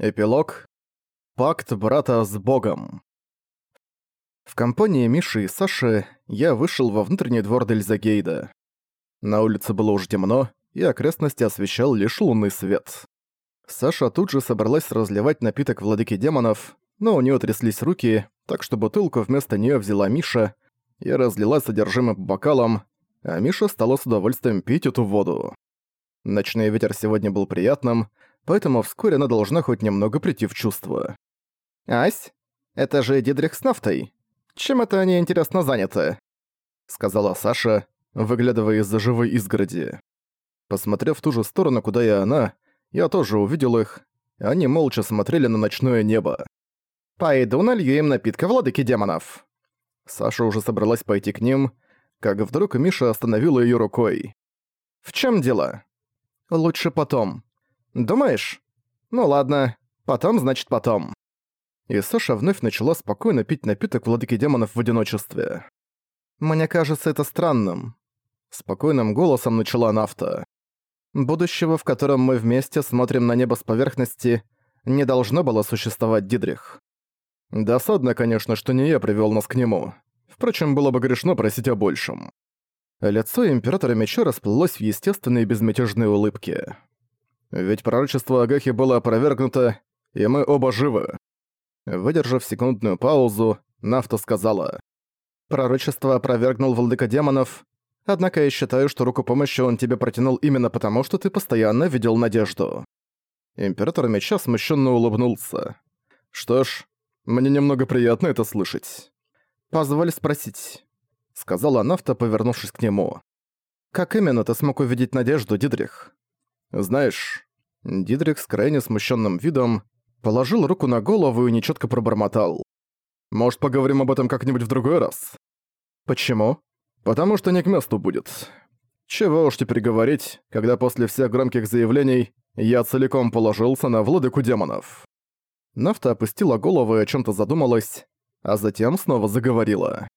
Эпилог. Пакт брата с Богом. В компании Миши и Саши я вышел во внутренний двор Дельзагейда. На улице было уже темно, и окрестности освещал лишь лунный свет. Саша тут же собралась разливать напиток владыки демонов, но у нее тряслись руки, так что бутылку вместо нее взяла Миша и разлила содержимое по бокалам, а Миша стала с удовольствием пить эту воду. Ночной ветер сегодня был приятным, поэтому вскоре она должна хоть немного прийти в чувство. «Ась, это же Дидрих с нафтой. Чем это они, интересно, заняты?» Сказала Саша, выглядывая из-за живой изгороди. Посмотрев в ту же сторону, куда и она, я тоже увидел их. Они молча смотрели на ночное небо. «Пойду налью им напитка владыки демонов». Саша уже собралась пойти к ним, как вдруг Миша остановила её рукой. «В чём дело?» «Лучше потом», «Думаешь? Ну ладно, потом значит потом». И Саша вновь начала спокойно пить напиток владыки демонов в одиночестве. «Мне кажется это странным». Спокойным голосом начала Нафта. «Будущего, в котором мы вместе смотрим на небо с поверхности, не должно было существовать Дидрих. Досадно, конечно, что не я привел нас к нему. Впрочем, было бы грешно просить о большем». Лицо Императора Меча расплылось в естественной безмятежной улыбке. Ведь пророчество Агахи было опровергнуто, и мы оба живы. Выдержав секундную паузу, Нафта сказала. «Пророчество опровергнул владыка демонов, однако я считаю, что руку помощи он тебе протянул именно потому, что ты постоянно видел надежду». Император Меча смущенно улыбнулся. «Что ж, мне немного приятно это слышать». «Позволь спросить», — сказала Нафта, повернувшись к нему. «Как именно ты смог увидеть надежду, Дидрих?» «Знаешь...» Дидрик с крайне смущенным видом положил руку на голову и нечетко пробормотал. «Может, поговорим об этом как-нибудь в другой раз?» «Почему?» «Потому что не к месту будет. Чего уж теперь говорить, когда после всех громких заявлений я целиком положился на владыку демонов». Нафта опустила голову и о чем то задумалась, а затем снова заговорила.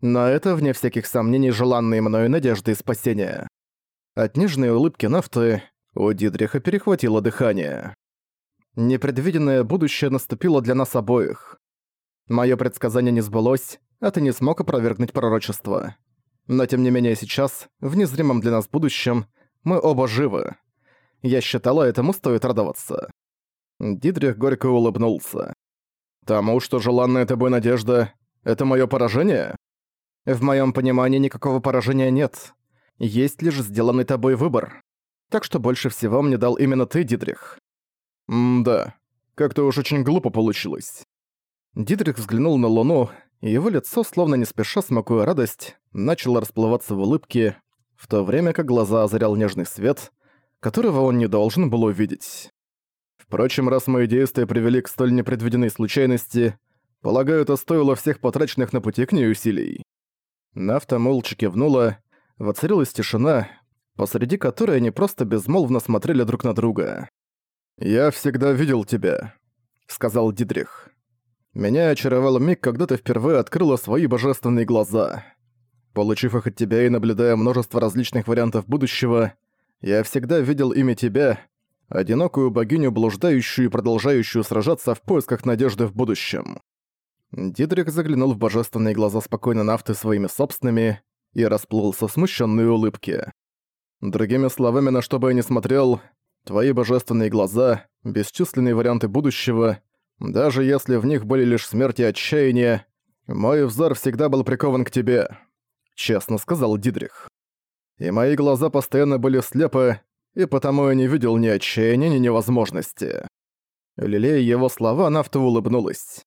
Но это, вне всяких сомнений, желанные мною надежды и спасения. От нежной улыбки Нафты у Дидриха перехватило дыхание. Непредвиденное будущее наступило для нас обоих. Моё предсказание не сбылось, а ты не смог опровергнуть пророчество. Но тем не менее сейчас, в незримом для нас будущем, мы оба живы. Я считала, этому стоит радоваться. Дидрих горько улыбнулся. «Тому, что желанная тобой надежда, это моё поражение?» «В моём понимании никакого поражения нет. Есть лишь сделанный тобой выбор. Так что больше всего мне дал именно ты, Дидрих. М-да, как-то уж очень глупо получилось. Дидрих взглянул на Луну, и его лицо, словно не спеша смакуя радость, начало расплываться в улыбке, в то время как глаза озарял нежный свет, которого он не должен был увидеть. Впрочем, раз мои действия привели к столь непредвиденной случайности, полагаю, это стоило всех потраченных на пути к ней усилий. Нафта молча кивнула, воцарилась тишина, посреди которой они просто безмолвно смотрели друг на друга. «Я всегда видел тебя», — сказал Дидрих. «Меня очаровал миг, когда ты впервые открыла свои божественные глаза. Получив их от тебя и наблюдая множество различных вариантов будущего, я всегда видел ими тебя, одинокую богиню, блуждающую и продолжающую сражаться в поисках надежды в будущем». Дидрих заглянул в божественные глаза спокойно нафты своими собственными и расплылся в смущенной улыбке. Другими словами, на что бы я ни смотрел, твои божественные глаза, бесчисленные варианты будущего, даже если в них были лишь смерть и отчаяние, мой взор всегда был прикован к тебе», — честно сказал Дидрих. «И мои глаза постоянно были слепы, и потому я не видел ни отчаяния, ни невозможности». Лилея его слова, Нафта улыбнулась.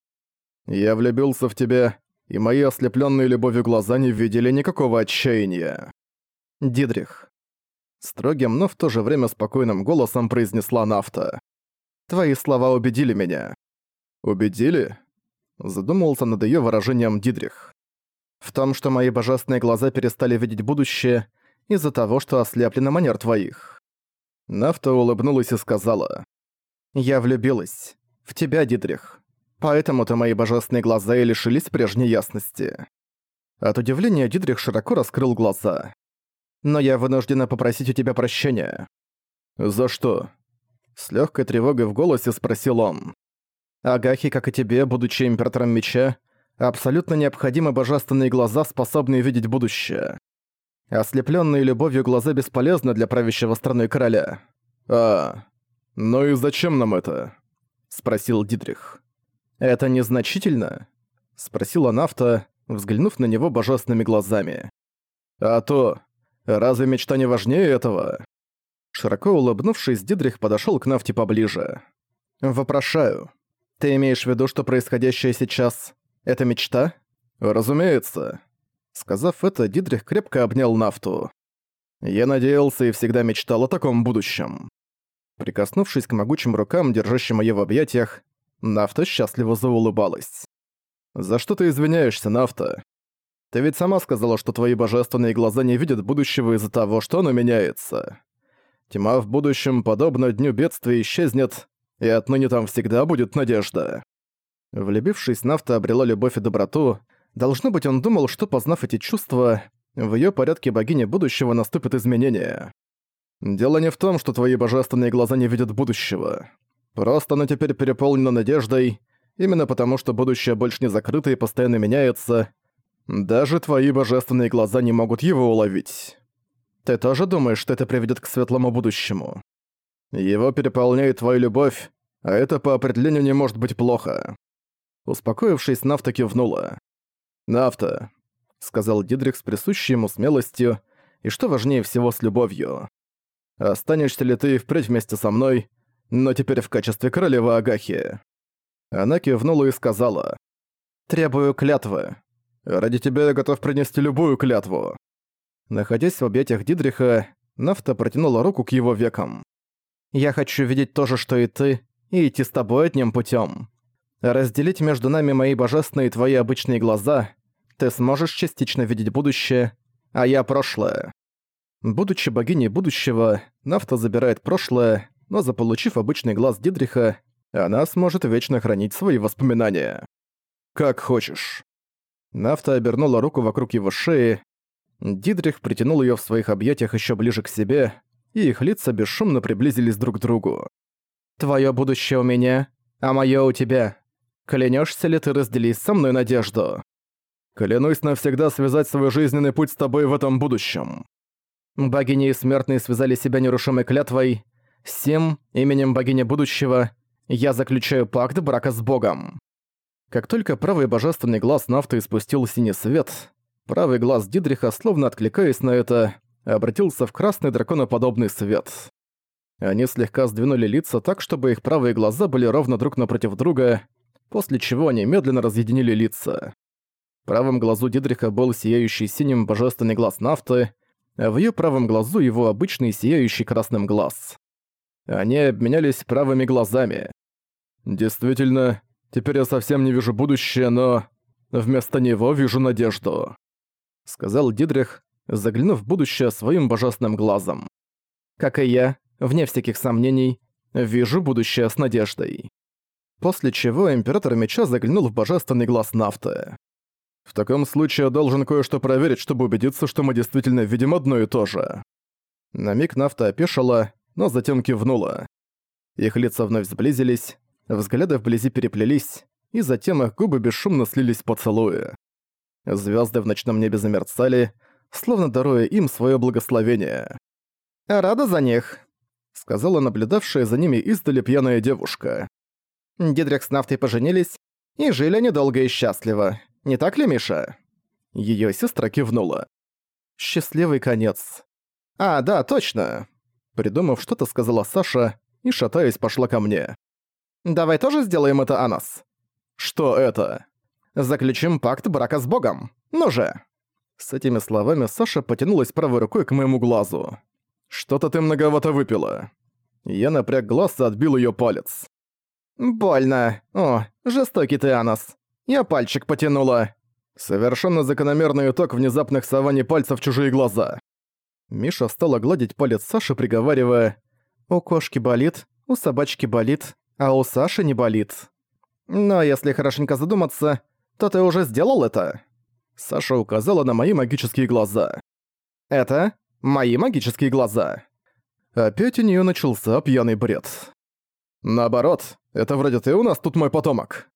«Я влюбился в тебя, и мои ослепленные любовью глаза не видели никакого отчаяния». Дидрих. Строгим, но в то же время спокойным голосом произнесла Нафта. «Твои слова убедили меня». «Убедили?» Задумался над её выражением Дидрих. «В том, что мои божественные глаза перестали видеть будущее из-за того, что ослепли на манер твоих». Нафта улыбнулась и сказала. «Я влюбилась. В тебя, Дидрих. Поэтому-то мои божественные глаза и лишились прежней ясности». От удивления Дидрих широко раскрыл глаза но я вынуждена попросить у тебя прощения». «За что?» С легкой тревогой в голосе спросил он. «Агахи, как и тебе, будучи императором меча, абсолютно необходимы божественные глаза, способные видеть будущее. Ослепленные любовью глаза бесполезны для правящего страной короля. А, ну и зачем нам это? Спросил Дидрих. Это незначительно? Спросила Нафта, взглянув на него божественными глазами. А то, разве мечта не важнее этого? Широко улыбнувшись, Дидрих подошел к Нафте поближе. «Вопрошаю, ты имеешь в виду, что происходящее сейчас — это мечта?» «Разумеется», Сказав это, Дидрих крепко обнял Нафту. «Я надеялся и всегда мечтал о таком будущем». Прикоснувшись к могучим рукам, держащим её в объятиях, Нафта счастливо заулыбалась. «За что ты извиняешься, Нафта? Ты ведь сама сказала, что твои божественные глаза не видят будущего из-за того, что оно меняется. Тьма в будущем, подобно дню бедствия, исчезнет, и отныне там всегда будет надежда». Влюбившись, Нафта обрела любовь и доброту, Должно быть, он думал, что, познав эти чувства, в её порядке богини будущего наступят изменения. Дело не в том, что твои божественные глаза не видят будущего. Просто оно теперь переполнено надеждой, именно потому что будущее больше не закрыто и постоянно меняется. Даже твои божественные глаза не могут его уловить. Ты тоже думаешь, что это приведет к светлому будущему? Его переполняет твоя любовь, а это по определению не может быть плохо. Успокоившись, Нафта кивнула. «Нафта», — сказал Дидрик с присущей ему смелостью и, что важнее всего, с любовью. «Останешься ли ты впредь вместе со мной, но теперь в качестве королевы Агахи?» Она кивнула и сказала. «Требую клятвы. Ради тебя я готов принести любую клятву». Находясь в объятиях Дидриха, Нафта протянула руку к его векам. «Я хочу видеть то же, что и ты, и идти с тобой одним путем. Разделить между нами мои божественные и твои обычные глаза, ты сможешь частично видеть будущее, а я прошлое. Будучи богиней будущего, Нафта забирает прошлое, но заполучив обычный глаз Дидриха, она сможет вечно хранить свои воспоминания. Как хочешь. Нафта обернула руку вокруг его шеи. Дидрих притянул ее в своих объятиях еще ближе к себе, и их лица бесшумно приблизились друг к другу. «Твое будущее у меня, а мое у тебя. Клянешься ли ты разделить со мной надежду?» Клянусь навсегда связать свой жизненный путь с тобой в этом будущем. Богини и смертные связали себя нерушимой клятвой. Всем именем богини будущего я заключаю пакт брака с Богом. Как только правый божественный глаз Нафты испустил синий свет, правый глаз Дидриха, словно откликаясь на это, обратился в красный драконоподобный свет. Они слегка сдвинули лица так, чтобы их правые глаза были ровно друг напротив друга, после чего они медленно разъединили лица правом глазу Дидриха был сияющий синим божественный глаз нафты, а в её правом глазу его обычный сияющий красным глаз. Они обменялись правыми глазами. «Действительно, теперь я совсем не вижу будущее, но вместо него вижу надежду», — сказал Дидрих, заглянув в будущее своим божественным глазом. «Как и я, вне всяких сомнений, вижу будущее с надеждой». После чего Император Меча заглянул в божественный глаз нафты. В таком случае я должен кое-что проверить, чтобы убедиться, что мы действительно видим одно и то же». На миг Нафта опешила, но затем кивнула. Их лица вновь сблизились, взгляды вблизи переплелись, и затем их губы бесшумно слились в поцелуи. Звезды в ночном небе замерцали, словно даруя им свое благословение. «Рада за них», — сказала наблюдавшая за ними издали пьяная девушка. Дидрик с Нафтой поженились, и жили они долго и счастливо. Не так ли, Миша?» Её сестра кивнула. «Счастливый конец». «А, да, точно!» Придумав что-то, сказала Саша и, шатаясь, пошла ко мне. «Давай тоже сделаем это, Анас». «Что это?» «Заключим пакт брака с Богом. Ну же!» С этими словами Саша потянулась правой рукой к моему глазу. «Что-то ты многовато выпила». Я напряг глаз и отбил её палец. «Больно. О, жестокий ты, Анас. Я пальчик потянула. Совершенно закономерный итог внезапных сований пальцев в чужие глаза. Миша стала гладить палец Саши, приговаривая «У кошки болит, у собачки болит, а у Саши не болит». «Но если хорошенько задуматься, то ты уже сделал это». Саша указала на мои магические глаза. «Это мои магические глаза». Опять у нее начался пьяный бред. Наоборот, это вроде ты у нас тут мой потомок.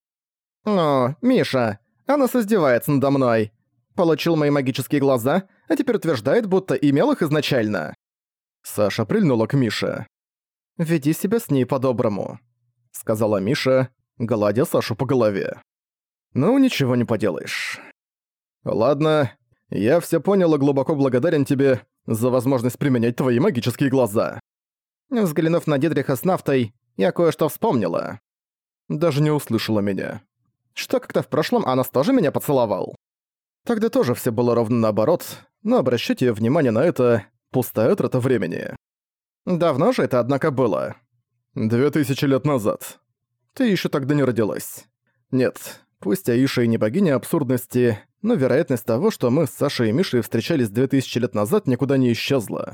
О, Миша, она издевается надо мной. Получил мои магические глаза, а теперь утверждает, будто имел их изначально. Саша прильнула к Мише. «Веди себя с ней по-доброму», — сказала Миша, гладя Сашу по голове. «Ну, ничего не поделаешь. Ладно, я все понял и глубоко благодарен тебе за возможность применять твои магические глаза». Взглянув на Дидриха с нафтой, я кое-что вспомнила. Даже не услышала меня. Что как-то в прошлом Анас тоже меня поцеловал. Тогда тоже все было ровно наоборот, но обращайте внимание на это пустая трата времени. Давно же это, однако, было. Две тысячи лет назад. Ты еще тогда не родилась. Нет, пусть Аиша и не богиня абсурдности, но вероятность того, что мы с Сашей и Мишей встречались две тысячи лет назад, никуда не исчезла.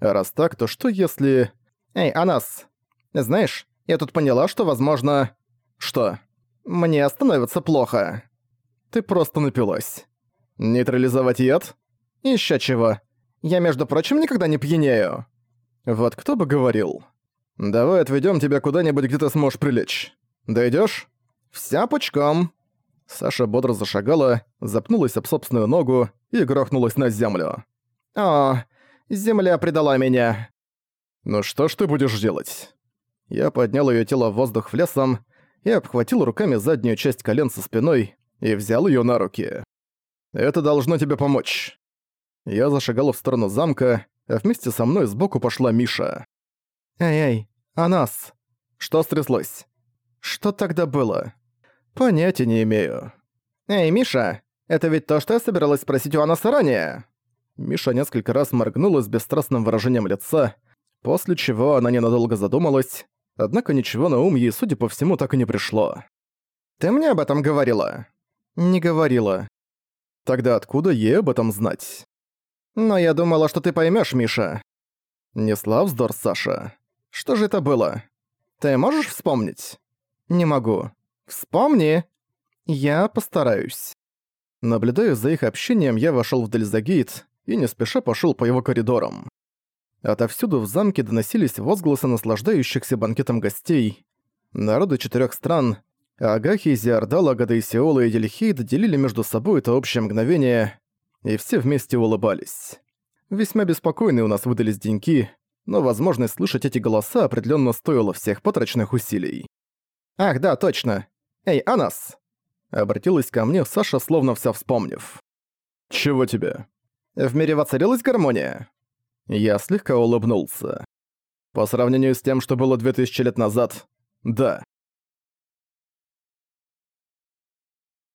А раз так, то что если... Эй, Анас, знаешь, я тут поняла, что, возможно... Что? Мне становится плохо. Ты просто напилась. Нейтрализовать яд? Ещё чего. Я, между прочим, никогда не пьянею. Вот кто бы говорил. Давай отведём тебя куда-нибудь, где ты сможешь прилечь. Дойдёшь? Вся пучком. Саша бодро зашагала, запнулась об собственную ногу и грохнулась на землю. О, земля предала меня. Ну что ж ты будешь делать? Я поднял её тело в воздух в лесом и обхватил руками заднюю часть колен со спиной и взял её на руки. Это должно тебе помочь. Я зашагал в сторону замка, а вместе со мной сбоку пошла Миша. «Эй-эй, а нас? Что стряслось? Что тогда было?» «Понятия не имею». «Эй, Миша, это ведь то, что я собиралась спросить у Анаса ранее?» Миша несколько раз моргнула с бесстрастным выражением лица, после чего она ненадолго задумалась, однако ничего на ум ей, судя по всему, так и не пришло. «Ты мне об этом говорила?» «Не говорила. Тогда откуда ей об этом знать? Но я думала, что ты поймешь, Миша. Несла вздор Саша. Что же это было? Ты можешь вспомнить? Не могу. Вспомни. Я постараюсь. Наблюдая за их общением, я вошел в Дельзагейт и не спеша пошел по его коридорам. Отовсюду в замке доносились возгласы наслаждающихся банкетом гостей. Народы четырех стран Агахи, Зиардала, Гадейсиола и Дельхейд делили между собой это общее мгновение, и все вместе улыбались. Весьма беспокойные у нас выдались деньки, но возможность слышать эти голоса определенно стоила всех потраченных усилий. «Ах, да, точно! Эй, Анас!» Обратилась ко мне Саша, словно вся вспомнив. «Чего тебе?» «В мире воцарилась гармония?» Я слегка улыбнулся. По сравнению с тем, что было 2000 лет назад, да.